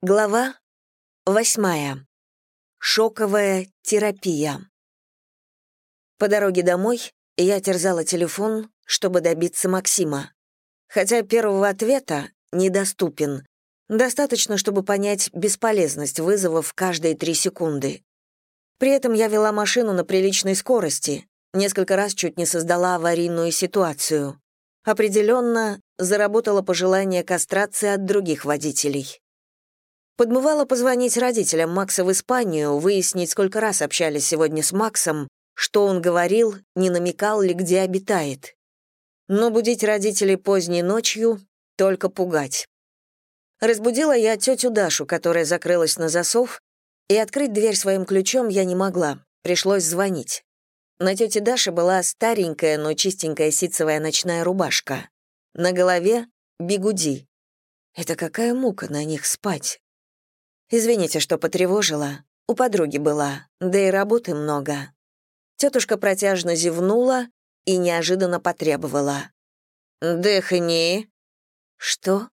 Глава восьмая. Шоковая терапия. По дороге домой я терзала телефон, чтобы добиться Максима. Хотя первого ответа недоступен. Достаточно, чтобы понять бесполезность вызовов каждые три секунды. При этом я вела машину на приличной скорости, несколько раз чуть не создала аварийную ситуацию. Определенно, заработало пожелание кастрации от других водителей. Подмывала позвонить родителям Макса в Испанию, выяснить, сколько раз общались сегодня с Максом, что он говорил, не намекал ли, где обитает. Но будить родителей поздней ночью — только пугать. Разбудила я тетю Дашу, которая закрылась на засов, и открыть дверь своим ключом я не могла, пришлось звонить. На тете Даше была старенькая, но чистенькая ситцевая ночная рубашка. На голове — бигуди. Это какая мука на них спать. Извините, что потревожила. У подруги была, да и работы много. Тетушка протяжно зевнула и неожиданно потребовала. «Дыхни». «Что?»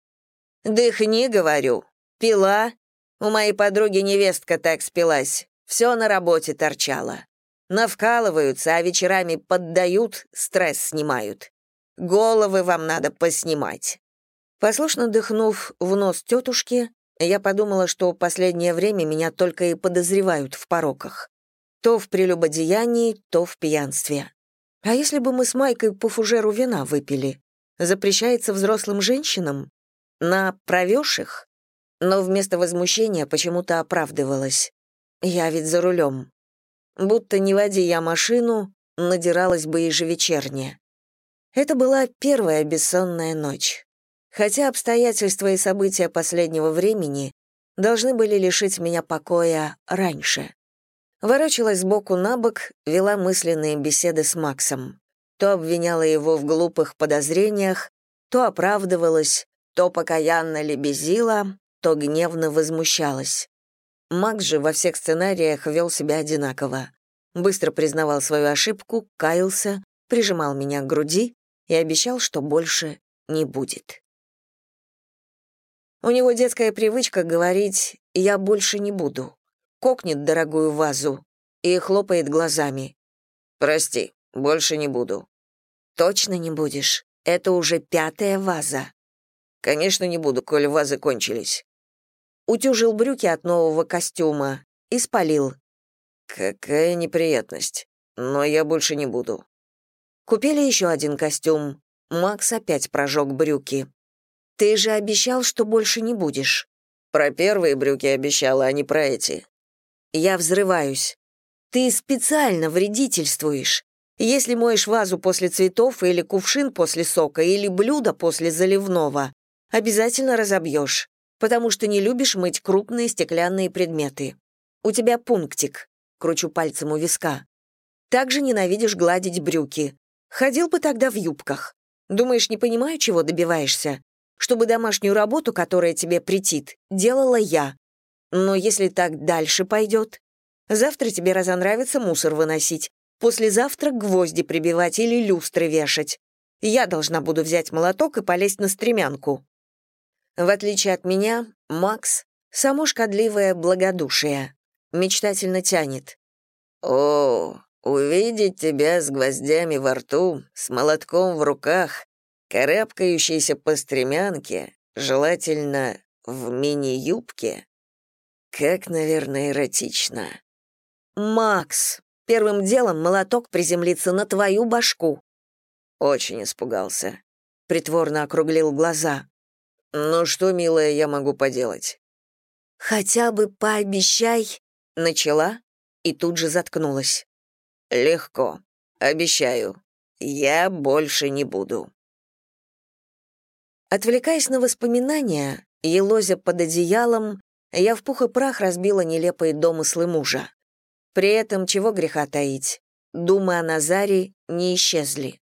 «Дыхни, говорю. Пила. У моей подруги невестка так спилась. Все на работе торчала. Навкалываются, а вечерами поддают, стресс снимают. Головы вам надо поснимать». Послушно дыхнув в нос тетушки, я подумала, что последнее время меня только и подозревают в пороках. То в прелюбодеянии, то в пьянстве. А если бы мы с Майкой по фужеру вина выпили? Запрещается взрослым женщинам? На провёших? Но вместо возмущения почему-то оправдывалась. Я ведь за рулем. Будто не води я машину, надиралась бы ежевечерне. Это была первая бессонная ночь хотя обстоятельства и события последнего времени должны были лишить меня покоя раньше. Ворочалась сбоку на бок, вела мысленные беседы с Максом. То обвиняла его в глупых подозрениях, то оправдывалась, то покаянно лебезила, то гневно возмущалась. Макс же во всех сценариях вел себя одинаково. Быстро признавал свою ошибку, каялся, прижимал меня к груди и обещал, что больше не будет. У него детская привычка говорить «я больше не буду». Кокнет дорогую вазу и хлопает глазами. «Прости, больше не буду». «Точно не будешь? Это уже пятая ваза». «Конечно не буду, коль вазы кончились». Утюжил брюки от нового костюма и спалил. «Какая неприятность. Но я больше не буду». Купили еще один костюм. Макс опять прожег брюки. Ты же обещал, что больше не будешь. Про первые брюки обещала, а не про эти. Я взрываюсь. Ты специально вредительствуешь. Если моешь вазу после цветов или кувшин после сока или блюдо после заливного, обязательно разобьешь, потому что не любишь мыть крупные стеклянные предметы. У тебя пунктик, кручу пальцем у виска. Также ненавидишь гладить брюки. Ходил бы тогда в юбках. Думаешь, не понимаю, чего добиваешься? Чтобы домашнюю работу, которая тебе претит, делала я. Но если так дальше пойдет, завтра тебе разонравится мусор выносить, послезавтра гвозди прибивать или люстры вешать. Я должна буду взять молоток и полезть на стремянку. В отличие от меня, Макс — само шкодливое благодушие. Мечтательно тянет. «О, увидеть тебя с гвоздями во рту, с молотком в руках, карабкающийся по стремянке, желательно в мини-юбке. Как, наверное, эротично. «Макс, первым делом молоток приземлится на твою башку». Очень испугался. Притворно округлил глаза. «Ну что, милая, я могу поделать?» «Хотя бы пообещай», — начала и тут же заткнулась. «Легко. Обещаю. Я больше не буду». Отвлекаясь на воспоминания, елозя под одеялом, я в пух и прах разбила нелепые домыслы мужа. При этом чего греха таить, думы о Назаре не исчезли.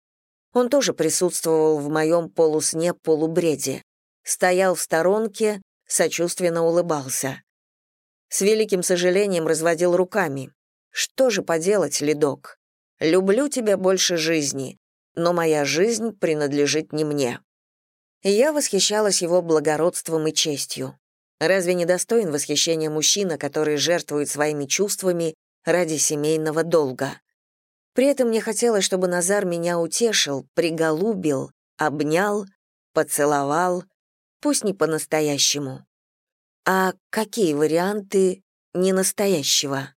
Он тоже присутствовал в моем полусне-полубреде. Стоял в сторонке, сочувственно улыбался. С великим сожалением разводил руками. Что же поделать, ледок? Люблю тебя больше жизни, но моя жизнь принадлежит не мне я восхищалась его благородством и честью. Разве не достоин восхищения мужчина, который жертвует своими чувствами ради семейного долга? При этом мне хотелось, чтобы Назар меня утешил, приголубил, обнял, поцеловал, пусть не по-настоящему. А какие варианты ненастоящего?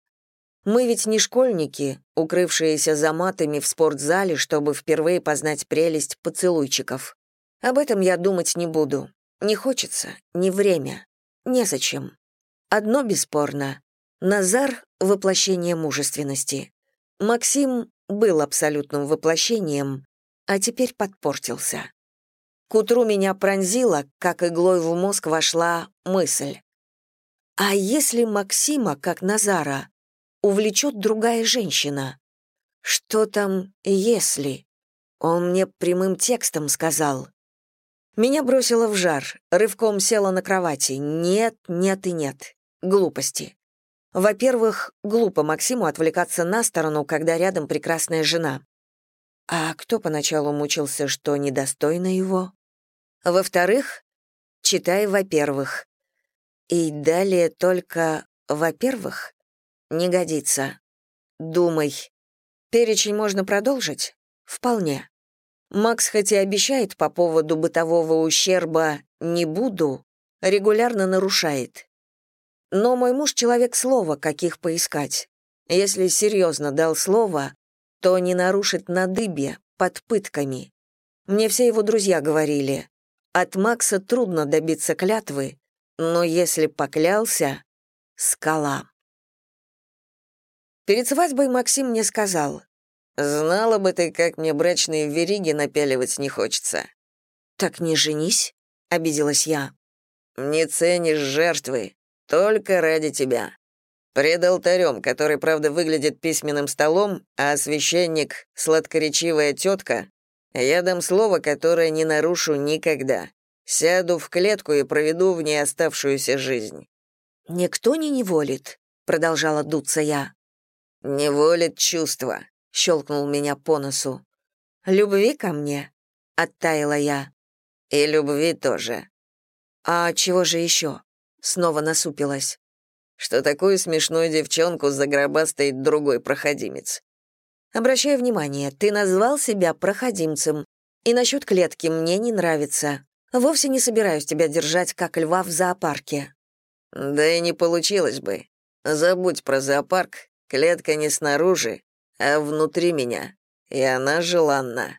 Мы ведь не школьники, укрывшиеся за матами в спортзале, чтобы впервые познать прелесть поцелуйчиков. Об этом я думать не буду. Не хочется, не время. Незачем. Одно бесспорно. Назар — воплощение мужественности. Максим был абсолютным воплощением, а теперь подпортился. К утру меня пронзило, как иглой в мозг вошла мысль. А если Максима, как Назара, увлечет другая женщина? Что там «если»? Он мне прямым текстом сказал. Меня бросило в жар, рывком села на кровати. Нет, нет и нет. Глупости. Во-первых, глупо Максиму отвлекаться на сторону, когда рядом прекрасная жена. А кто поначалу мучился, что недостойно его? Во-вторых, читай «во-первых». И далее только «во-первых» не годится. Думай. Перечень можно продолжить? Вполне. Макс хоть и обещает по поводу бытового ущерба «не буду», регулярно нарушает. Но мой муж — человек слова, каких поискать. Если серьезно дал слово, то не нарушит на дыбе, под пытками. Мне все его друзья говорили, от Макса трудно добиться клятвы, но если поклялся — скала. Перед свадьбой Максим мне сказал, «Знала бы ты, как мне брачные вериги напяливать не хочется». «Так не женись», — обиделась я. «Не ценишь жертвы, только ради тебя. Пред алтарем, который, правда, выглядит письменным столом, а священник — сладкоречивая тетка, я дам слово, которое не нарушу никогда. Сяду в клетку и проведу в ней оставшуюся жизнь». «Никто не неволит», — продолжала дуться я. «Неволит чувство», щелкнул меня по носу. «Любви ко мне?» — оттаяла я. «И любви тоже». «А чего же еще?» — снова насупилась. «Что такую смешную девчонку за гроба стоит другой проходимец?» «Обращай внимание, ты назвал себя проходимцем, и насчет клетки мне не нравится. Вовсе не собираюсь тебя держать, как льва в зоопарке». «Да и не получилось бы. Забудь про зоопарк, клетка не снаружи, а внутри меня, и она желанна.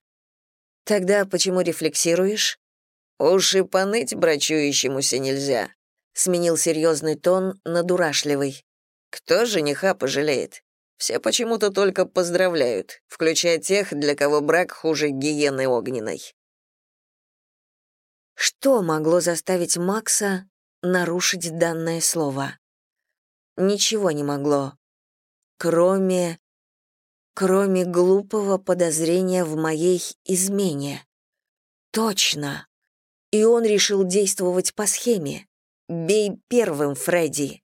Тогда почему рефлексируешь? Уж и поныть брачующемуся нельзя. Сменил серьезный тон на дурашливый. Кто жениха пожалеет? Все почему-то только поздравляют, включая тех, для кого брак хуже гиены огненной. Что могло заставить Макса нарушить данное слово? Ничего не могло, кроме кроме глупого подозрения в моей измене. Точно. И он решил действовать по схеме. «Бей первым, Фредди».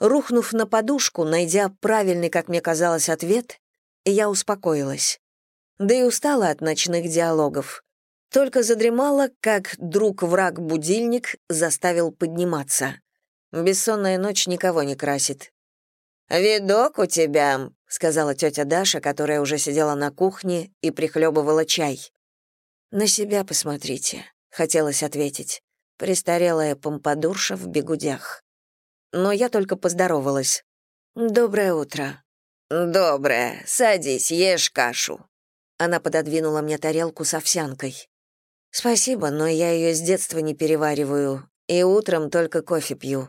Рухнув на подушку, найдя правильный, как мне казалось, ответ, я успокоилась. Да и устала от ночных диалогов. Только задремала, как друг-враг-будильник заставил подниматься. Бессонная ночь никого не красит. «Видок у тебя», сказала тетя Даша, которая уже сидела на кухне и прихлебывала чай. «На себя посмотрите», — хотелось ответить. Престарелая помпадурша в бегудях. Но я только поздоровалась. «Доброе утро». «Доброе. Садись, ешь кашу». Она пододвинула мне тарелку с овсянкой. «Спасибо, но я ее с детства не перевариваю, и утром только кофе пью».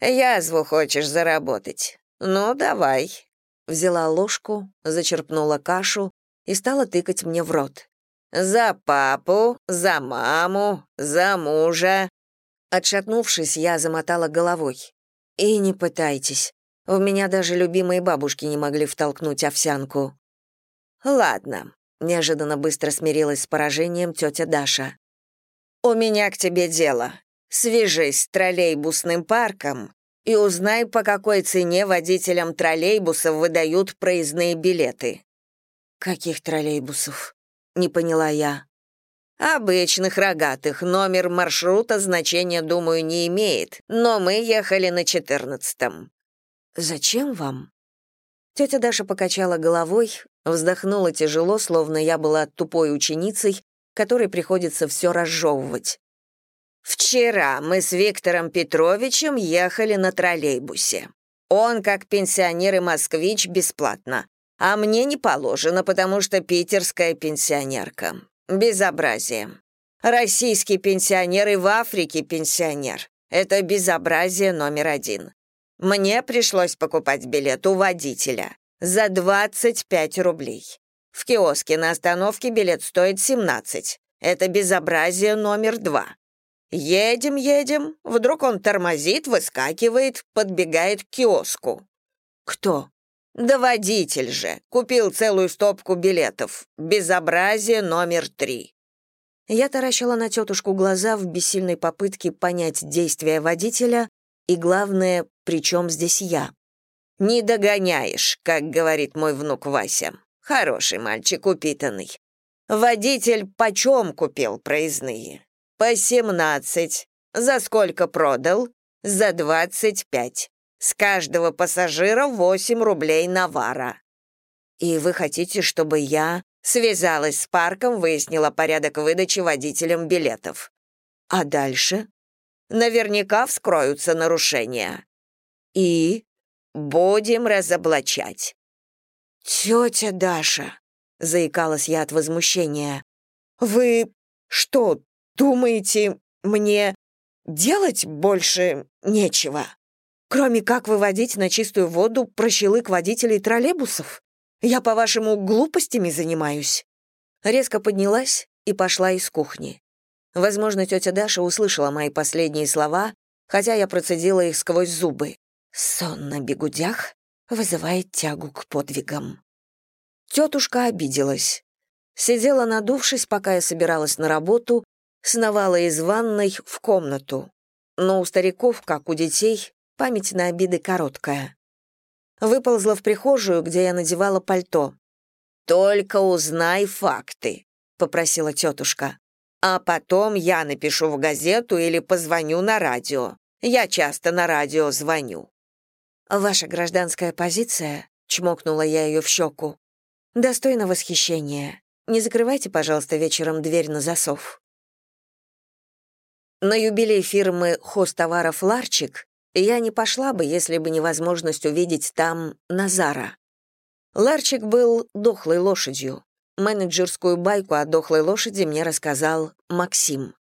«Язву хочешь заработать? Ну, давай, взяла ложку, зачерпнула кашу и стала тыкать мне в рот. «За папу, за маму, за мужа». Отшатнувшись, я замотала головой. «И не пытайтесь. В меня даже любимые бабушки не могли втолкнуть овсянку». «Ладно», — неожиданно быстро смирилась с поражением тетя Даша. «У меня к тебе дело. Свяжись с троллейбусным парком и узнай, по какой цене водителям троллейбусов выдают проездные билеты». «Каких троллейбусов?» — не поняла я. Обычных рогатых. Номер маршрута значения, думаю, не имеет, но мы ехали на четырнадцатом». «Зачем вам?» Тетя Даша покачала головой, вздохнула тяжело, словно я была тупой ученицей, которой приходится все разжевывать. «Вчера мы с Виктором Петровичем ехали на троллейбусе. Он, как пенсионер и москвич, бесплатно. А мне не положено, потому что питерская пенсионерка. Безобразие. Российский пенсионер и в Африке пенсионер. Это безобразие номер один. Мне пришлось покупать билет у водителя за 25 рублей. В киоске на остановке билет стоит 17. Это безобразие номер два. Едем, едем, вдруг он тормозит, выскакивает, подбегает к киоску. Кто? Да водитель же. Купил целую стопку билетов. Безобразие номер три. Я таращила на тетушку глаза в бессильной попытке понять действия водителя и, главное, при чем здесь я. «Не догоняешь», как говорит мой внук Вася. Хороший мальчик, упитанный. Водитель почем купил проездные? «По семнадцать. За сколько продал? За двадцать пять. С каждого пассажира восемь рублей навара». «И вы хотите, чтобы я...» Связалась с парком, выяснила порядок выдачи водителям билетов. «А дальше?» «Наверняка вскроются нарушения». «И?» «Будем разоблачать». «Тетя Даша», — заикалась я от возмущения, «вы что, Думаете, мне делать больше нечего? Кроме как выводить на чистую воду прощелык водителей троллейбусов? Я, по-вашему, глупостями занимаюсь?» Резко поднялась и пошла из кухни. Возможно, тетя Даша услышала мои последние слова, хотя я процедила их сквозь зубы. «Сон на бегудях вызывает тягу к подвигам». Тетушка обиделась. Сидела надувшись, пока я собиралась на работу, сновала из ванной в комнату. Но у стариков, как у детей, память на обиды короткая. Выползла в прихожую, где я надевала пальто. «Только узнай факты», — попросила тетушка. «А потом я напишу в газету или позвоню на радио. Я часто на радио звоню». «Ваша гражданская позиция», — чмокнула я ее в щеку, — «достойна восхищения. Не закрывайте, пожалуйста, вечером дверь на засов». На юбилей фирмы хостоваров «Ларчик» я не пошла бы, если бы невозможность увидеть там Назара. Ларчик был дохлой лошадью. Менеджерскую байку о дохлой лошади мне рассказал Максим.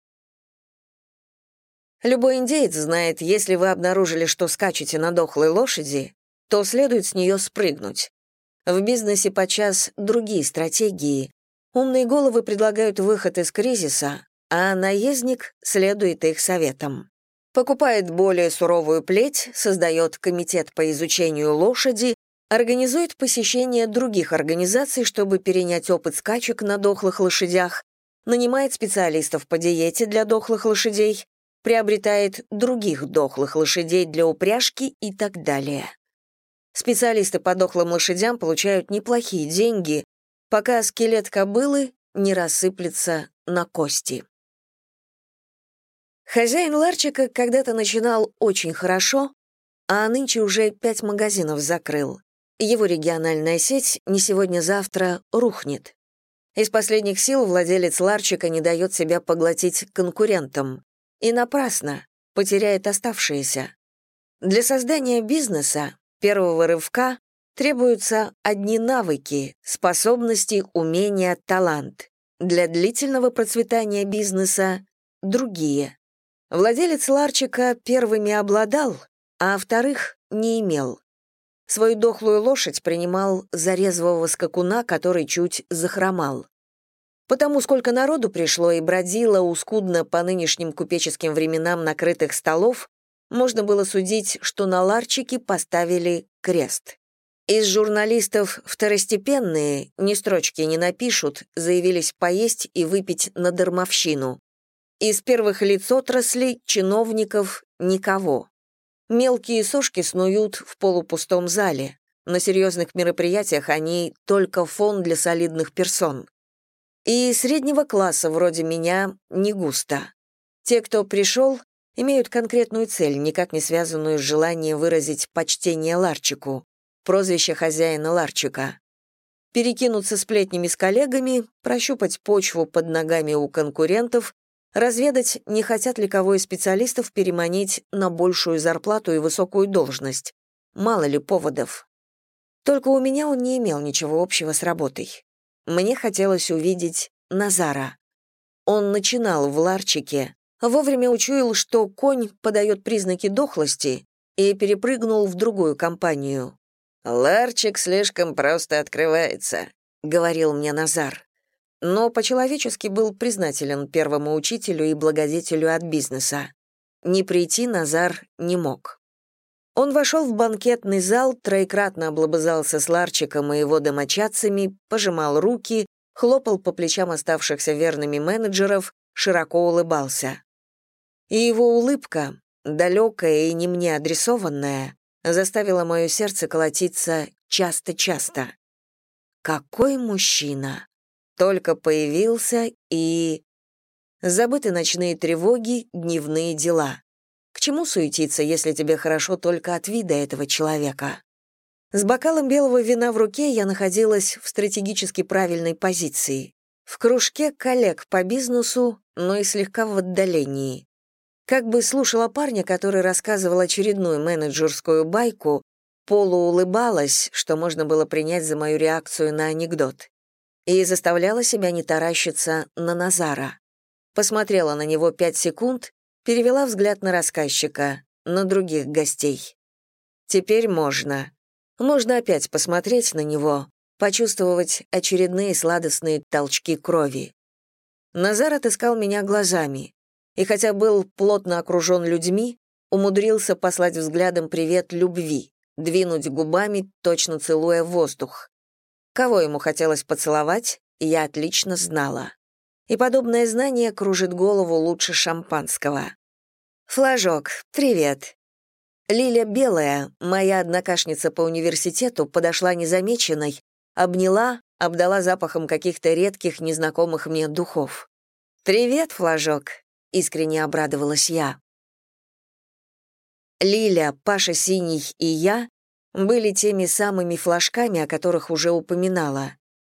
Любой индеец знает, если вы обнаружили, что скачете на дохлой лошади, то следует с нее спрыгнуть. В бизнесе подчас другие стратегии. Умные головы предлагают выход из кризиса, а наездник следует их советам. Покупает более суровую плеть, создает комитет по изучению лошади, организует посещение других организаций, чтобы перенять опыт скачек на дохлых лошадях, нанимает специалистов по диете для дохлых лошадей, приобретает других дохлых лошадей для упряжки и так далее. Специалисты по дохлым лошадям получают неплохие деньги, пока скелет кобылы не рассыплется на кости. Хозяин ларчика когда-то начинал очень хорошо, а нынче уже пять магазинов закрыл. Его региональная сеть не сегодня-завтра рухнет. Из последних сил владелец ларчика не дает себя поглотить конкурентам. И напрасно потеряет оставшиеся. Для создания бизнеса, первого рывка, требуются одни навыки, способности, умения, талант. Для длительного процветания бизнеса — другие. Владелец ларчика первыми обладал, а вторых не имел. Свою дохлую лошадь принимал за резвого скакуна, который чуть захромал. Потому сколько народу пришло и бродило у скудно по нынешним купеческим временам накрытых столов, можно было судить, что на ларчике поставили крест. Из журналистов второстепенные, ни строчки не напишут, заявились поесть и выпить на дармовщину. Из первых лиц отрасли, чиновников — никого. Мелкие сошки снуют в полупустом зале. На серьезных мероприятиях они — только фон для солидных персон. И среднего класса вроде меня не густо. Те, кто пришел, имеют конкретную цель, никак не связанную с желанием выразить почтение Ларчику, прозвище хозяина Ларчика. Перекинуться сплетнями с коллегами, прощупать почву под ногами у конкурентов, разведать, не хотят ли кого из специалистов переманить на большую зарплату и высокую должность. Мало ли поводов. Только у меня он не имел ничего общего с работой. Мне хотелось увидеть Назара. Он начинал в ларчике, вовремя учуял, что конь подает признаки дохлости и перепрыгнул в другую компанию. «Ларчик слишком просто открывается», — говорил мне Назар. Но по-человечески был признателен первому учителю и благодетелю от бизнеса. Не прийти Назар не мог. Он вошел в банкетный зал, троекратно облобызался с Ларчиком и его домочадцами, пожимал руки, хлопал по плечам оставшихся верными менеджеров, широко улыбался. И его улыбка, далекая и не мне адресованная, заставила мое сердце колотиться часто-часто. Какой мужчина! Только появился и... Забыты ночные тревоги, дневные дела. К чему суетиться, если тебе хорошо только от вида этого человека? С бокалом белого вина в руке я находилась в стратегически правильной позиции. В кружке коллег по бизнесу, но и слегка в отдалении. Как бы слушала парня, который рассказывал очередную менеджерскую байку, полуулыбалась, что можно было принять за мою реакцию на анекдот, и заставляла себя не таращиться на Назара. Посмотрела на него пять секунд перевела взгляд на рассказчика, на других гостей. Теперь можно. Можно опять посмотреть на него, почувствовать очередные сладостные толчки крови. Назар отыскал меня глазами, и хотя был плотно окружен людьми, умудрился послать взглядом привет любви, двинуть губами, точно целуя воздух. Кого ему хотелось поцеловать, я отлично знала и подобное знание кружит голову лучше шампанского. «Флажок, привет». Лиля Белая, моя однокашница по университету, подошла незамеченной, обняла, обдала запахом каких-то редких, незнакомых мне духов. «Привет, Флажок», — искренне обрадовалась я. Лиля, Паша Синий и я были теми самыми флажками, о которых уже упоминала.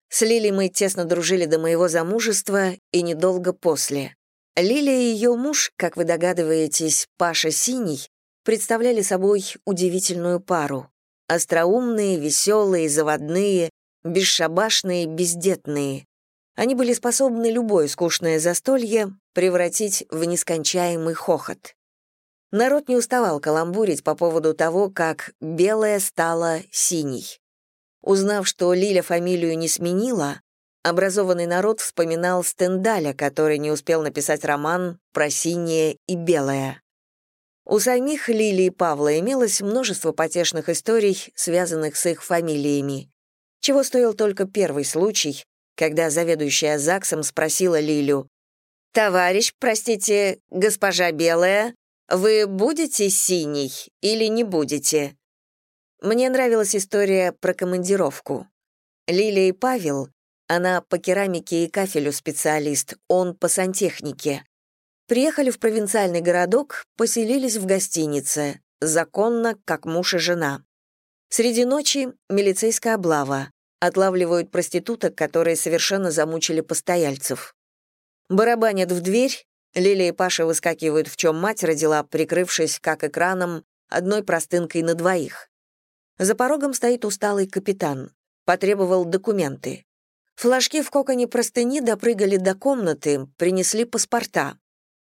С Лилей мы тесно дружили до моего замужества и недолго после. Лилия и ее муж, как вы догадываетесь, Паша Синий, представляли собой удивительную пару. Остроумные, веселые, заводные, бесшабашные, бездетные. Они были способны любое скучное застолье превратить в нескончаемый хохот. Народ не уставал каламбурить по поводу того, как белая стала синей. Узнав, что Лиля фамилию не сменила, образованный народ вспоминал Стендаля, который не успел написать роман про синее и белое. У самих Лили и Павла имелось множество потешных историй, связанных с их фамилиями. Чего стоил только первый случай, когда заведующая ЗАГСом спросила Лилю, «Товарищ, простите, госпожа Белая, вы будете синий или не будете?» Мне нравилась история про командировку. Лилия и Павел, она по керамике и кафелю специалист, он по сантехнике, приехали в провинциальный городок, поселились в гостинице, законно, как муж и жена. Среди ночи милицейская облава, отлавливают проституток, которые совершенно замучили постояльцев. Барабанят в дверь, Лилия и Паша выскакивают, в чем мать родила, прикрывшись, как экраном, одной простынкой на двоих. За порогом стоит усталый капитан. Потребовал документы. Флажки в коконе простыни допрыгали до комнаты, принесли паспорта.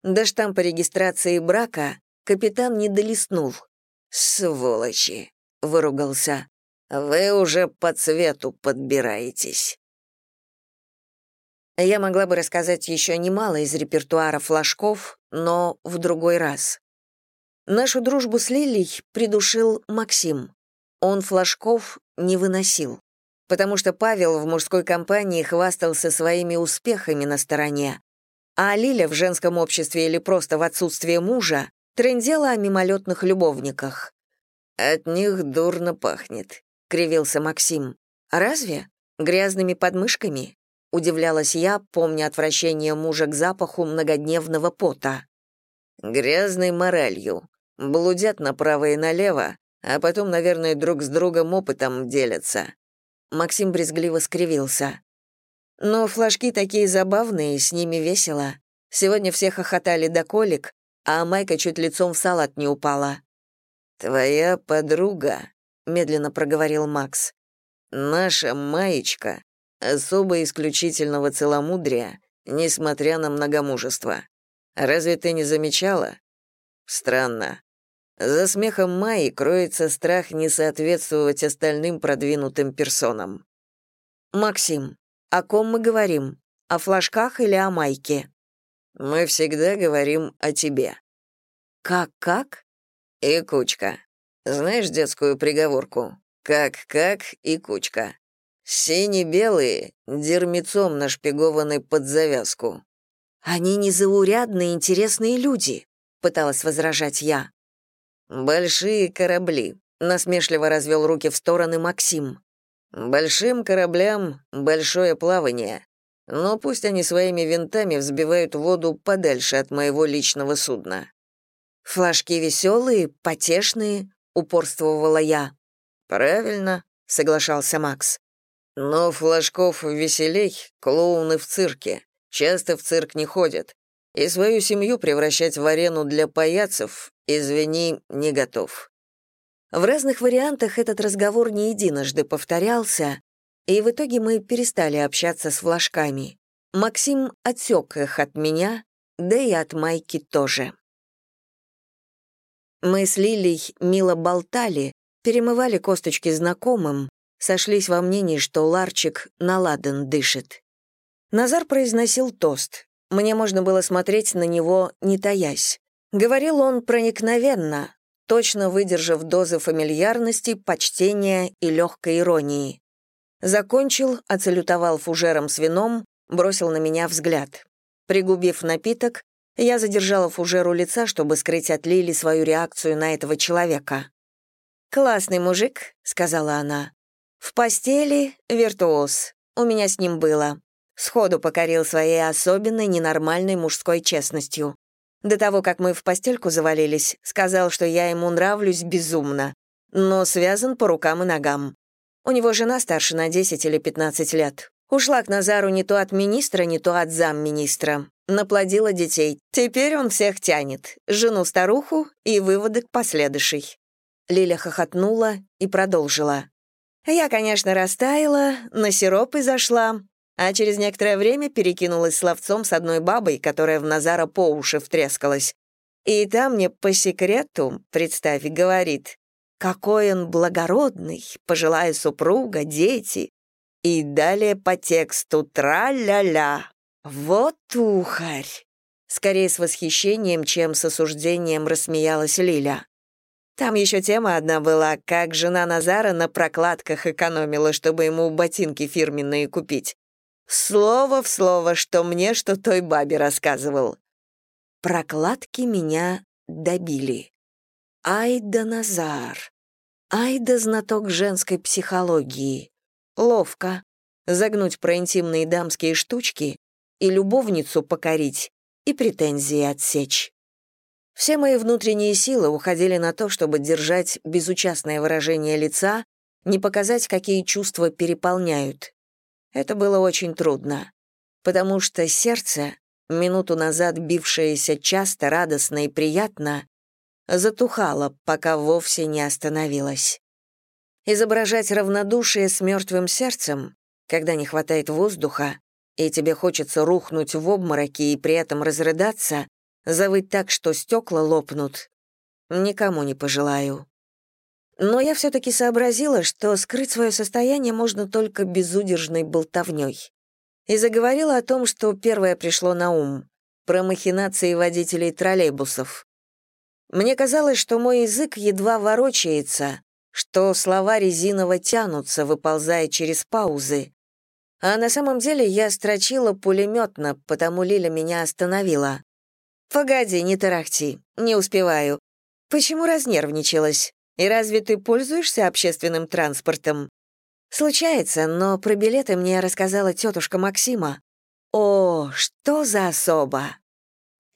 До штампа регистрации брака капитан не долистнул. «Сволочи!» — выругался. «Вы уже по цвету подбираетесь». Я могла бы рассказать еще немало из репертуара флажков, но в другой раз. Нашу дружбу с Лилей придушил Максим. Он флажков не выносил, потому что Павел в мужской компании хвастался своими успехами на стороне, а Лиля в женском обществе или просто в отсутствие мужа трындела о мимолетных любовниках. «От них дурно пахнет», — кривился Максим. «Разве? Грязными подмышками?» — удивлялась я, помня отвращение мужа к запаху многодневного пота. «Грязной моралью. Блудят направо и налево, а потом, наверное, друг с другом опытом делятся». Максим брезгливо скривился. «Но флажки такие забавные, с ними весело. Сегодня все хохотали до колик, а Майка чуть лицом в салат не упала». «Твоя подруга», — медленно проговорил Макс, — «наша Маечка особо исключительного целомудрия, несмотря на многомужество. Разве ты не замечала? Странно. За смехом Майи кроется страх не соответствовать остальным продвинутым персонам. «Максим, о ком мы говорим? О флажках или о Майке?» «Мы всегда говорим о тебе». «Как-как?» «И кучка. Знаешь детскую приговорку? Как-как и кучка. Сине-белые, дермицом нашпигованы под завязку». «Они незаурядные, интересные люди», — пыталась возражать я. «Большие корабли», — насмешливо развел руки в стороны Максим. «Большим кораблям большое плавание, но пусть они своими винтами взбивают воду подальше от моего личного судна». «Флажки веселые, потешные», — упорствовала я. «Правильно», — соглашался Макс. «Но флажков веселей клоуны в цирке, часто в цирк не ходят, и свою семью превращать в арену для паяцев, извини, не готов». В разных вариантах этот разговор не единожды повторялся, и в итоге мы перестали общаться с флажками. Максим отсек их от меня, да и от Майки тоже. Мы с Лилей мило болтали, перемывали косточки знакомым, сошлись во мнении, что Ларчик наладан дышит. Назар произносил тост. Мне можно было смотреть на него, не таясь. Говорил он проникновенно, точно выдержав дозы фамильярности, почтения и легкой иронии. Закончил, оцалютовал фужером с вином, бросил на меня взгляд. Пригубив напиток, я задержала фужер у лица, чтобы скрыть от Лили свою реакцию на этого человека. «Классный мужик», — сказала она. «В постели — виртуоз. У меня с ним было сходу покорил своей особенной ненормальной мужской честностью. До того, как мы в постельку завалились, сказал, что я ему нравлюсь безумно, но связан по рукам и ногам. У него жена старше на 10 или 15 лет. Ушла к Назару не то от министра, не то от замминистра. Наплодила детей. Теперь он всех тянет. Жену-старуху и выводок последующий. Лиля хохотнула и продолжила. Я, конечно, растаяла, на сиропы зашла, а через некоторое время перекинулась словцом с одной бабой, которая в Назара по уши втрескалась. И там мне по секрету, представь, говорит, какой он благородный, пожилая супруга, дети. И далее по тексту «тра-ля-ля». Вот ухарь! Скорее с восхищением, чем с осуждением рассмеялась Лиля. Там еще тема одна была, как жена Назара на прокладках экономила, чтобы ему ботинки фирменные купить. Слово в слово, что мне, что той бабе рассказывал. Прокладки меня добили. Ай да Назар! Ай да знаток женской психологии! Ловко. Загнуть про интимные дамские штучки и любовницу покорить, и претензии отсечь. Все мои внутренние силы уходили на то, чтобы держать безучастное выражение лица, не показать, какие чувства переполняют. Это было очень трудно, потому что сердце, минуту назад бившееся часто, радостно и приятно, затухало, пока вовсе не остановилось. Изображать равнодушие с мертвым сердцем, когда не хватает воздуха, и тебе хочется рухнуть в обмороке и при этом разрыдаться, завыть так, что стекла лопнут, никому не пожелаю. Но я все-таки сообразила, что скрыть свое состояние можно только безудержной болтовней. И заговорила о том, что первое пришло на ум — про махинации водителей троллейбусов. Мне казалось, что мой язык едва ворочается, что слова резиново тянутся, выползая через паузы. А на самом деле я строчила пулеметно, потому Лиля меня остановила. «Погоди, не тарахти, не успеваю. Почему разнервничалась?» И разве ты пользуешься общественным транспортом? Случается, но про билеты мне рассказала тетушка Максима. О, что за особа!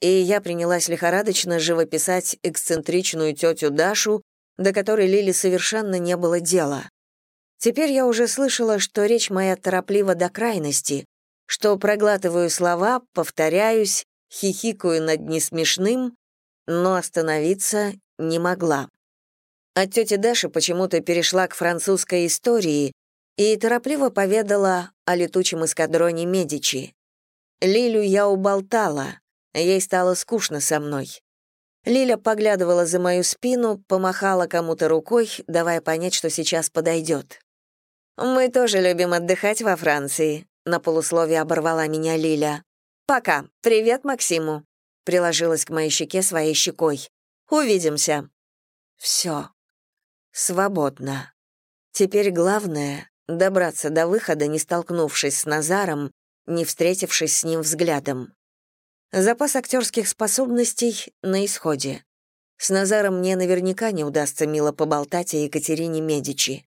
И я принялась лихорадочно живописать эксцентричную тетю Дашу, до которой Лили совершенно не было дела. Теперь я уже слышала, что речь моя тороплива до крайности, что проглатываю слова, повторяюсь, хихикаю над несмешным, но остановиться не могла. От тети Даши почему-то перешла к французской истории и торопливо поведала о летучем эскадроне Медичи. Лилю я уболтала, ей стало скучно со мной. Лиля поглядывала за мою спину, помахала кому-то рукой, давая понять, что сейчас подойдет. «Мы тоже любим отдыхать во Франции», — на полусловие оборвала меня Лиля. «Пока. Привет Максиму», — приложилась к моей щеке своей щекой. «Увидимся». Все. Свободно. Теперь главное — добраться до выхода, не столкнувшись с Назаром, не встретившись с ним взглядом. Запас актерских способностей на исходе. С Назаром мне наверняка не удастся мило поболтать о Екатерине Медичи.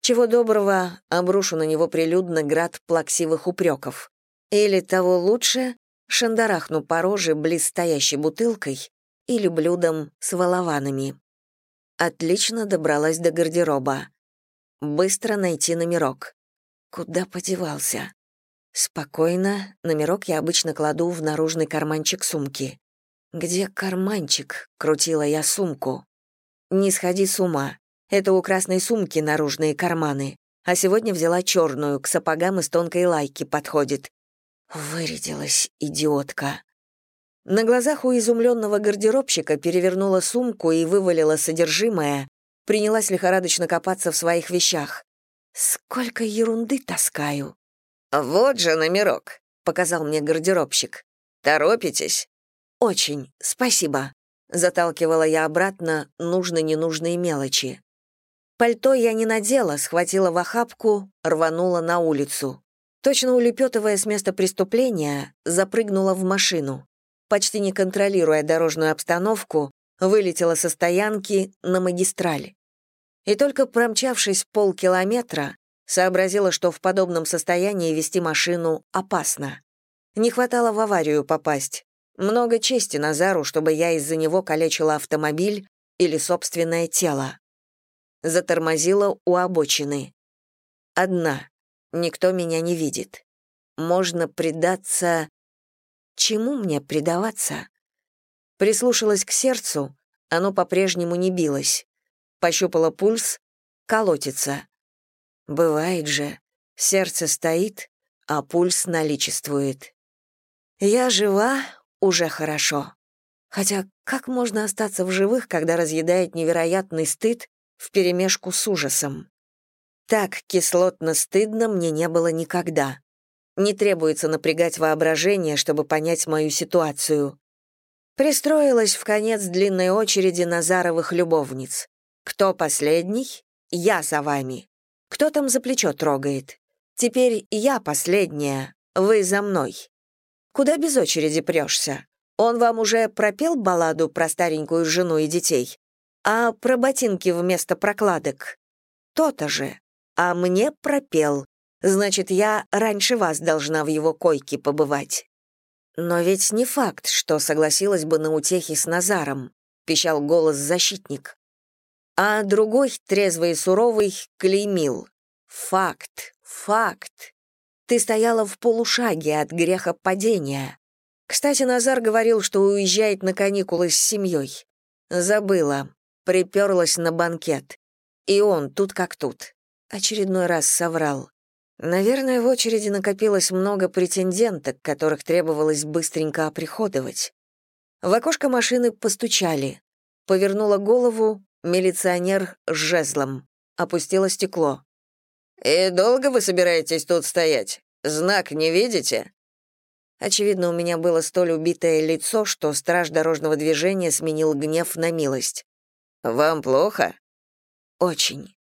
Чего доброго, обрушу на него прилюдно град плаксивых упреков. Или того лучше, шандарахну по роже близстоящей бутылкой или блюдом с волованами. Отлично добралась до гардероба. Быстро найти номерок. Куда подевался? Спокойно, номерок я обычно кладу в наружный карманчик сумки. «Где карманчик?» — крутила я сумку. «Не сходи с ума. Это у красной сумки наружные карманы. А сегодня взяла черную, к сапогам из тонкой лайки подходит. Вырядилась, идиотка. На глазах у изумленного гардеробщика перевернула сумку и вывалила содержимое, принялась лихорадочно копаться в своих вещах. «Сколько ерунды таскаю!» «Вот же номерок», — показал мне гардеробщик. «Торопитесь?» «Очень, спасибо», — заталкивала я обратно нужно-ненужные мелочи. Пальто я не надела, схватила в охапку, рванула на улицу. Точно улепетывая с места преступления, запрыгнула в машину. Почти не контролируя дорожную обстановку, вылетела со стоянки на магистраль. И только промчавшись полкилометра, Сообразила, что в подобном состоянии вести машину опасно. Не хватало в аварию попасть. Много чести Назару, чтобы я из-за него калечила автомобиль или собственное тело. Затормозила у обочины. Одна. Никто меня не видит. Можно предаться... Чему мне предаваться? Прислушалась к сердцу, оно по-прежнему не билось. Пощупала пульс, колотится. Бывает же, сердце стоит, а пульс наличествует. Я жива, уже хорошо. Хотя как можно остаться в живых, когда разъедает невероятный стыд вперемешку с ужасом? Так кислотно-стыдно мне не было никогда. Не требуется напрягать воображение, чтобы понять мою ситуацию. Пристроилась в конец длинной очереди Назаровых любовниц. Кто последний? Я за вами. Кто там за плечо трогает? Теперь я последняя, вы за мной. Куда без очереди прешься? Он вам уже пропел балладу про старенькую жену и детей? А про ботинки вместо прокладок? То-то же. А мне пропел. Значит, я раньше вас должна в его койке побывать. Но ведь не факт, что согласилась бы на утехи с Назаром, пищал голос защитник а другой, трезвый и суровый, клеймил. «Факт, факт. Ты стояла в полушаге от греха падения. Кстати, Назар говорил, что уезжает на каникулы с семьей. Забыла. Приперлась на банкет. И он тут как тут. Очередной раз соврал. Наверное, в очереди накопилось много претенденток, которых требовалось быстренько оприходовать. В окошко машины постучали. Повернула голову, Милиционер с жезлом. Опустило стекло. «И долго вы собираетесь тут стоять? Знак не видите?» Очевидно, у меня было столь убитое лицо, что страж дорожного движения сменил гнев на милость. «Вам плохо?» «Очень».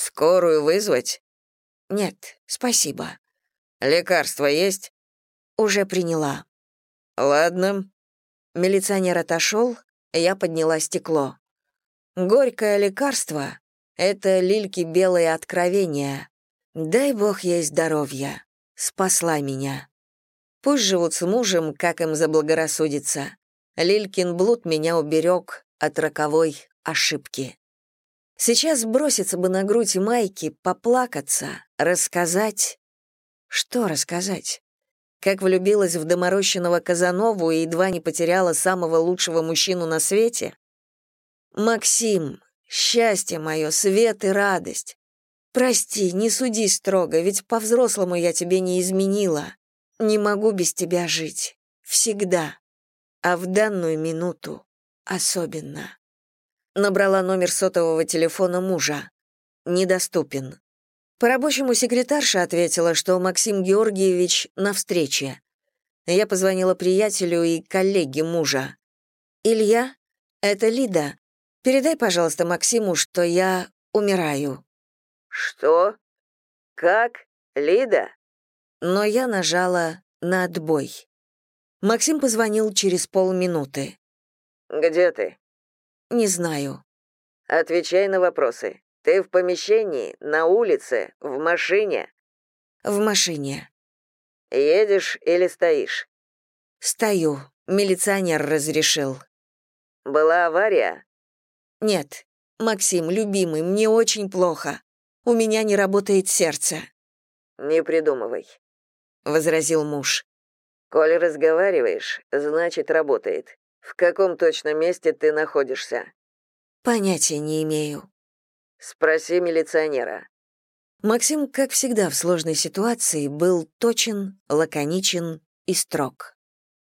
«Скорую вызвать?» «Нет, спасибо». «Лекарство есть?» «Уже приняла». «Ладно». Милиционер отошел, я подняла стекло. Горькое лекарство — это лильки белые откровения. Дай бог ей здоровья. Спасла меня. Пусть живут с мужем, как им заблагорассудится. Лилькин блуд меня уберег от роковой ошибки. Сейчас броситься бы на грудь майки, поплакаться, рассказать. Что рассказать? Как влюбилась в доморощенного Казанову и едва не потеряла самого лучшего мужчину на свете? Максим, счастье мое, свет и радость. Прости, не суди строго, ведь по-взрослому я тебе не изменила. Не могу без тебя жить. Всегда. А в данную минуту особенно. Набрала номер сотового телефона мужа. Недоступен. По рабочему секретарша ответила, что Максим Георгиевич на встрече. Я позвонила приятелю и коллеге мужа. «Илья, это Лида. Передай, пожалуйста, Максиму, что я умираю». «Что? Как? Лида?» Но я нажала на отбой. Максим позвонил через полминуты. «Где ты?» Не знаю. Отвечай на вопросы. Ты в помещении, на улице, в машине? В машине. Едешь или стоишь? Стою. Милиционер разрешил. Была авария? Нет. Максим, любимый, мне очень плохо. У меня не работает сердце. Не придумывай, возразил муж. Коли разговариваешь, значит, работает. В каком точно месте ты находишься? Понятия не имею. Спроси милиционера. Максим, как всегда в сложной ситуации, был точен, лаконичен и строг.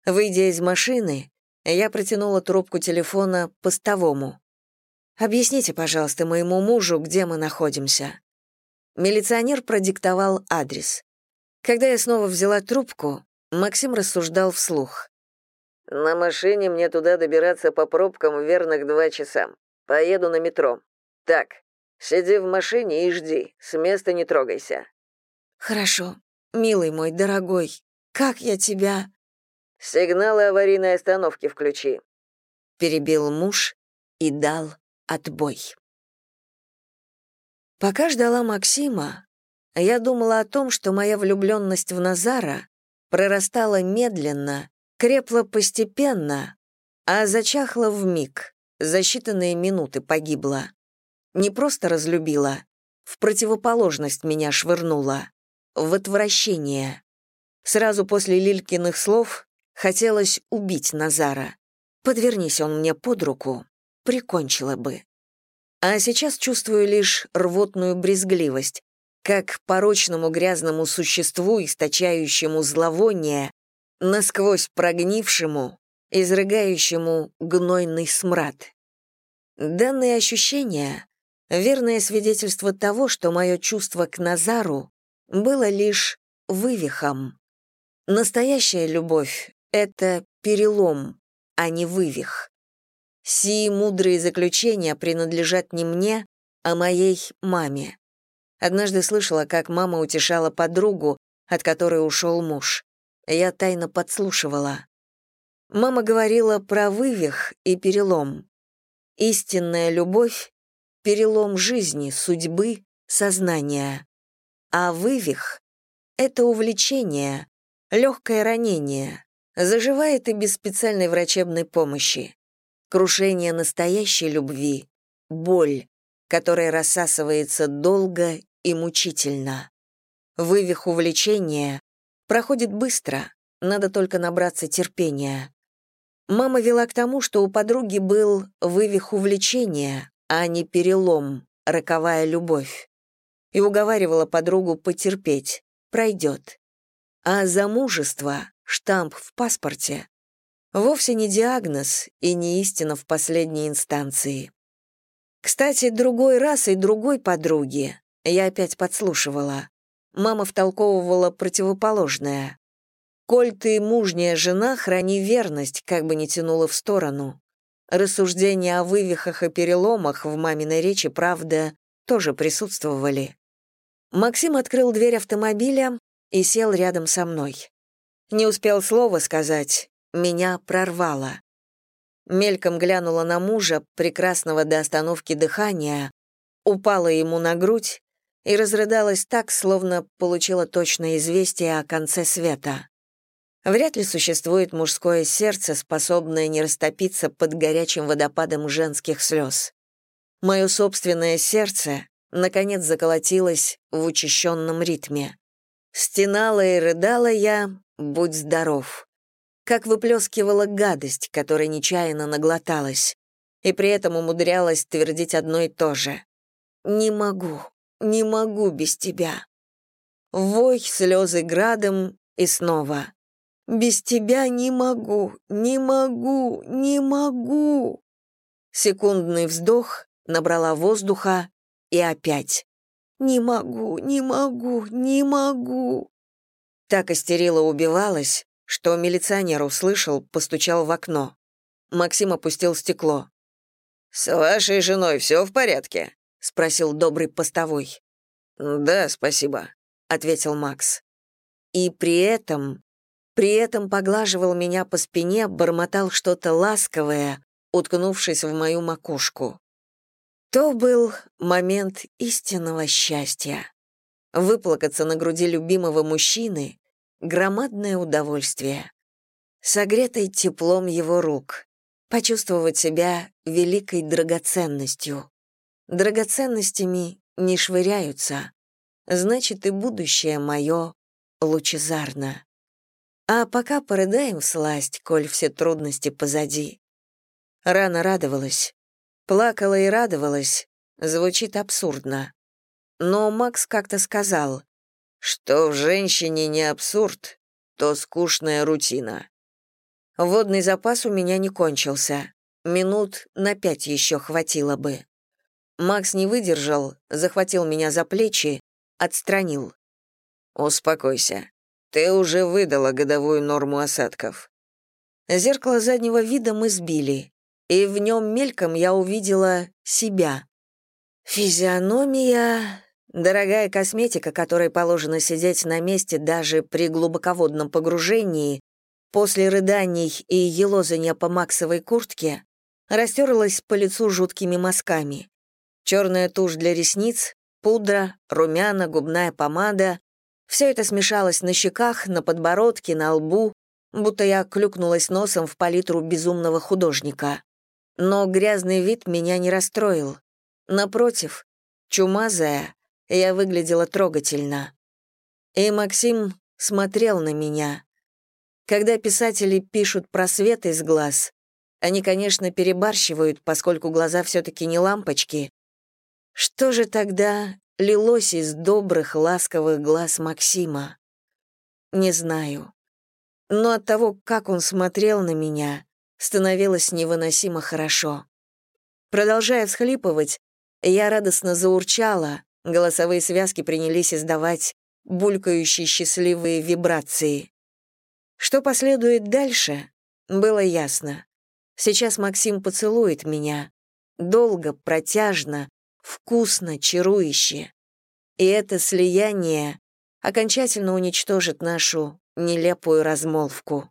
Выйдя из машины, я протянула трубку телефона постовому. «Объясните, пожалуйста, моему мужу, где мы находимся». Милиционер продиктовал адрес. Когда я снова взяла трубку, Максим рассуждал вслух. На машине мне туда добираться по пробкам верных два часа. Поеду на метро. Так, сиди в машине и жди, с места не трогайся». «Хорошо, милый мой, дорогой, как я тебя...» «Сигналы аварийной остановки включи», — перебил муж и дал отбой. Пока ждала Максима, я думала о том, что моя влюбленность в Назара прорастала медленно крепла постепенно, а зачахла в миг, за считанные минуты погибла. Не просто разлюбила, в противоположность меня швырнула, в отвращение. Сразу после Лилькиных слов хотелось убить Назара. Подвернись он мне под руку, прикончила бы. А сейчас чувствую лишь рвотную брезгливость, как порочному грязному существу, источающему зловоние, насквозь прогнившему, изрыгающему гнойный смрад. Данные ощущения — верное свидетельство того, что мое чувство к Назару было лишь вывихом. Настоящая любовь — это перелом, а не вывих. Сии мудрые заключения принадлежат не мне, а моей маме. Однажды слышала, как мама утешала подругу, от которой ушел муж. Я тайно подслушивала. Мама говорила про вывих и перелом. Истинная любовь — перелом жизни, судьбы, сознания. А вывих — это увлечение, легкое ранение, заживает и без специальной врачебной помощи. Крушение настоящей любви — боль, которая рассасывается долго и мучительно. Вывих увлечения Проходит быстро, надо только набраться терпения. Мама вела к тому, что у подруги был вывих увлечения, а не перелом, роковая любовь. И уговаривала подругу потерпеть, пройдет. А замужество, штамп в паспорте, вовсе не диагноз и не истина в последней инстанции. Кстати, другой раз и другой подруги я опять подслушивала мама втолковывала противоположное. «Коль ты мужняя жена, храни верность, как бы ни тянула в сторону». Рассуждения о вывихах и переломах в маминой речи, правда, тоже присутствовали. Максим открыл дверь автомобиля и сел рядом со мной. Не успел слова сказать, меня прорвало. Мельком глянула на мужа, прекрасного до остановки дыхания, упала ему на грудь и разрыдалась так, словно получила точное известие о конце света. Вряд ли существует мужское сердце, способное не растопиться под горячим водопадом женских слез. Мое собственное сердце, наконец, заколотилось в учащенном ритме. Стенала и рыдала я, будь здоров. Как выплескивала гадость, которой нечаянно наглоталась, и при этом умудрялась твердить одно и то же. «Не могу, не могу без тебя». Вой, слезы градом и снова. Без тебя не могу, не могу, не могу. Секундный вздох, набрала воздуха и опять. Не могу, не могу, не могу. Так истерила убивалась, что милиционер услышал, постучал в окно. Максим опустил стекло. «С вашей женой все в порядке?» — спросил добрый постовой. «Да, спасибо», — ответил Макс. И при этом при этом поглаживал меня по спине, бормотал что-то ласковое, уткнувшись в мою макушку. То был момент истинного счастья. Выплакаться на груди любимого мужчины — громадное удовольствие. Согретой теплом его рук, почувствовать себя великой драгоценностью. Драгоценностями не швыряются, значит и будущее мое лучезарно. А пока порыдаем сласть, коль все трудности позади. Рано радовалась. Плакала и радовалась. Звучит абсурдно. Но Макс как-то сказал, что в женщине не абсурд, то скучная рутина. Водный запас у меня не кончился. Минут на пять еще хватило бы. Макс не выдержал, захватил меня за плечи, отстранил. «Успокойся. Ты уже выдала годовую норму осадков. Зеркало заднего вида мы сбили, и в нем мельком я увидела себя. Физиономия... Дорогая косметика, которой положено сидеть на месте даже при глубоководном погружении, после рыданий и елозания по максовой куртке, растерлась по лицу жуткими мазками. Черная тушь для ресниц, пудра, румяна, губная помада, все это смешалось на щеках, на подбородке, на лбу, будто я клюкнулась носом в палитру безумного художника. Но грязный вид меня не расстроил. Напротив, чумазая, я выглядела трогательно. И Максим смотрел на меня. Когда писатели пишут про свет из глаз, они, конечно, перебарщивают, поскольку глаза все-таки не лампочки. Что же тогда лилось из добрых, ласковых глаз Максима. Не знаю. Но от того, как он смотрел на меня, становилось невыносимо хорошо. Продолжая всхлипывать, я радостно заурчала, голосовые связки принялись издавать булькающие счастливые вибрации. Что последует дальше, было ясно. Сейчас Максим поцелует меня. Долго, протяжно, вкусно, чарующе. И это слияние окончательно уничтожит нашу нелепую размолвку.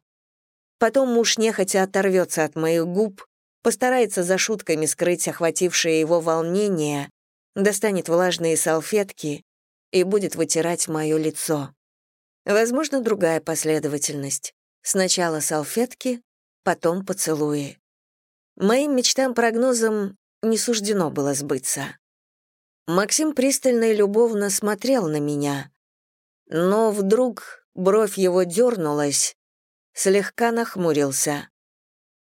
Потом муж нехотя оторвется от моих губ, постарается за шутками скрыть охватившее его волнение, достанет влажные салфетки и будет вытирать мое лицо. Возможно, другая последовательность. Сначала салфетки, потом поцелуи. Моим мечтам-прогнозам не суждено было сбыться. Максим пристально и любовно смотрел на меня. Но вдруг бровь его дернулась, слегка нахмурился.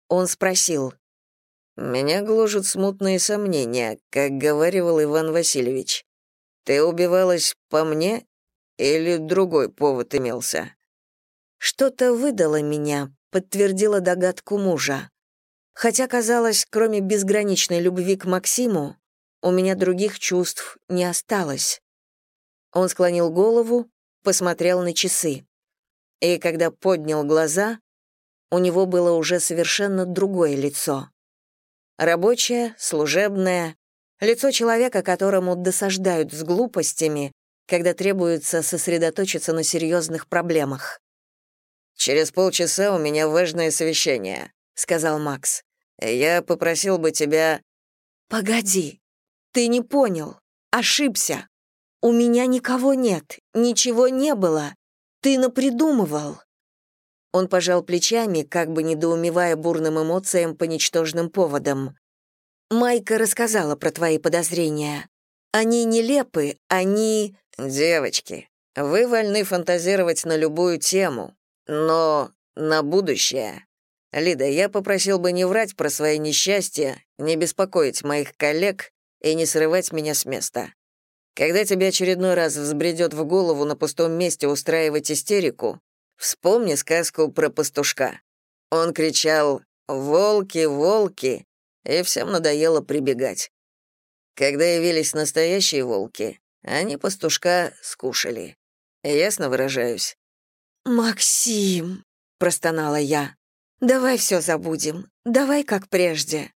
Он спросил. «Меня гложут смутные сомнения, как говаривал Иван Васильевич. Ты убивалась по мне или другой повод имелся?» Что-то выдало меня, подтвердило догадку мужа. Хотя, казалось, кроме безграничной любви к Максиму, у меня других чувств не осталось. Он склонил голову, посмотрел на часы. И когда поднял глаза, у него было уже совершенно другое лицо. Рабочее, служебное, лицо человека, которому досаждают с глупостями, когда требуется сосредоточиться на серьезных проблемах. «Через полчаса у меня важное совещание», — сказал Макс. «Я попросил бы тебя...» «Погоди», «Ты не понял. Ошибся. У меня никого нет, ничего не было. Ты напридумывал». Он пожал плечами, как бы недоумевая бурным эмоциям по ничтожным поводам. «Майка рассказала про твои подозрения. Они нелепы, они...» «Девочки, вы вольны фантазировать на любую тему, но на будущее. Лида, я попросил бы не врать про свои несчастья, не беспокоить моих коллег и не срывать меня с места. Когда тебе очередной раз взбредет в голову на пустом месте устраивать истерику, вспомни сказку про пастушка. Он кричал «Волки, волки!» и всем надоело прибегать. Когда явились настоящие волки, они пастушка скушали. Ясно выражаюсь? «Максим!» — простонала я. «Давай все забудем. Давай как прежде».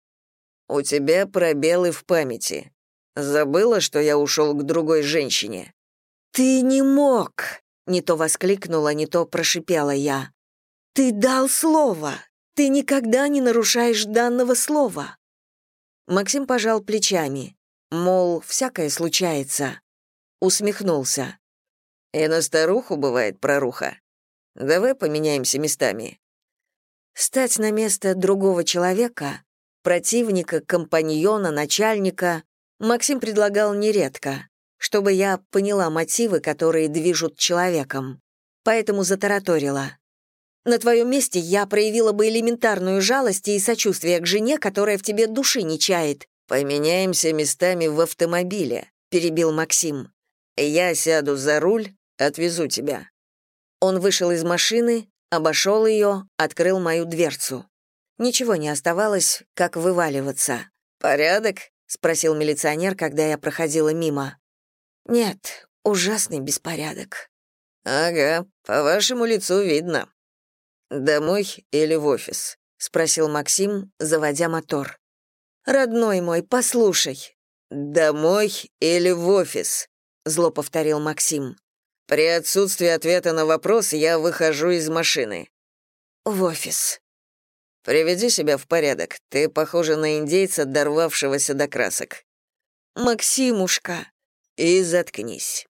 «У тебя пробелы в памяти. Забыла, что я ушел к другой женщине?» «Ты не мог!» — не то воскликнула, не то прошипела я. «Ты дал слово! Ты никогда не нарушаешь данного слова!» Максим пожал плечами, мол, всякое случается. Усмехнулся. «И на старуху бывает проруха. Давай поменяемся местами». Стать на место другого человека, противника, компаньона, начальника, Максим предлагал нередко, чтобы я поняла мотивы, которые движут человеком. Поэтому затараторила. На твоем месте я проявила бы элементарную жалость и сочувствие к жене, которая в тебе души не чает. «Поменяемся местами в автомобиле», — перебил Максим. «Я сяду за руль, отвезу тебя». Он вышел из машины, обошел ее, открыл мою дверцу. Ничего не оставалось, как вываливаться. «Порядок?» — спросил милиционер, когда я проходила мимо. «Нет, ужасный беспорядок». «Ага, по вашему лицу видно». «Домой или в офис?» — спросил Максим, заводя мотор. «Родной мой, послушай». «Домой или в офис?» — зло повторил Максим. «При отсутствии ответа на вопрос я выхожу из машины». «В офис», Приведи себя в порядок. Ты похожа на индейца, дорвавшегося до красок. Максимушка. И заткнись.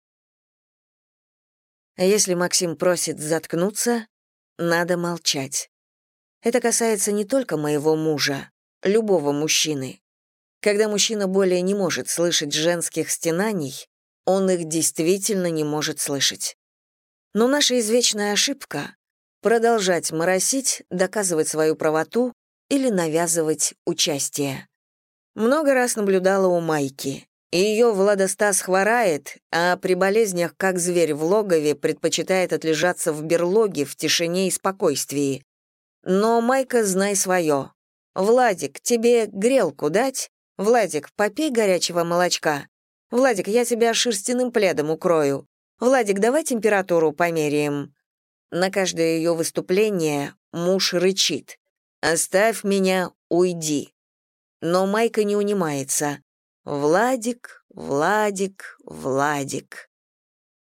Если Максим просит заткнуться, надо молчать. Это касается не только моего мужа, любого мужчины. Когда мужчина более не может слышать женских стенаний, он их действительно не может слышать. Но наша извечная ошибка продолжать моросить, доказывать свою правоту или навязывать участие. Много раз наблюдала у Майки. Ее Владостас хворает, а при болезнях, как зверь в логове, предпочитает отлежаться в берлоге в тишине и спокойствии. Но Майка, знай свое. «Владик, тебе грелку дать? Владик, попей горячего молочка. Владик, я тебя шерстяным пледом укрою. Владик, давай температуру померяем. На каждое ее выступление муж рычит. «Оставь меня, уйди». Но Майка не унимается. «Владик, Владик, Владик».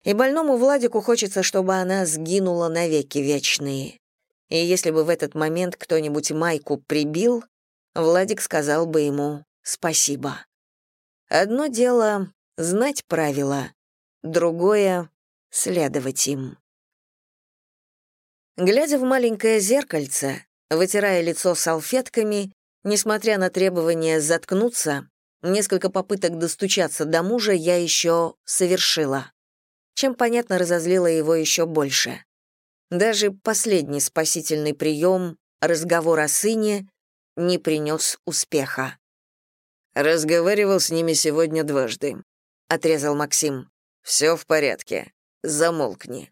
И больному Владику хочется, чтобы она сгинула навеки вечные. И если бы в этот момент кто-нибудь Майку прибил, Владик сказал бы ему «спасибо». Одно дело — знать правила, другое — следовать им. Глядя в маленькое зеркальце, вытирая лицо салфетками, несмотря на требование заткнуться, несколько попыток достучаться до мужа я еще совершила. Чем, понятно, разозлила его еще больше. Даже последний спасительный прием, разговор о сыне, не принес успеха. «Разговаривал с ними сегодня дважды», — отрезал Максим. «Все в порядке. Замолкни».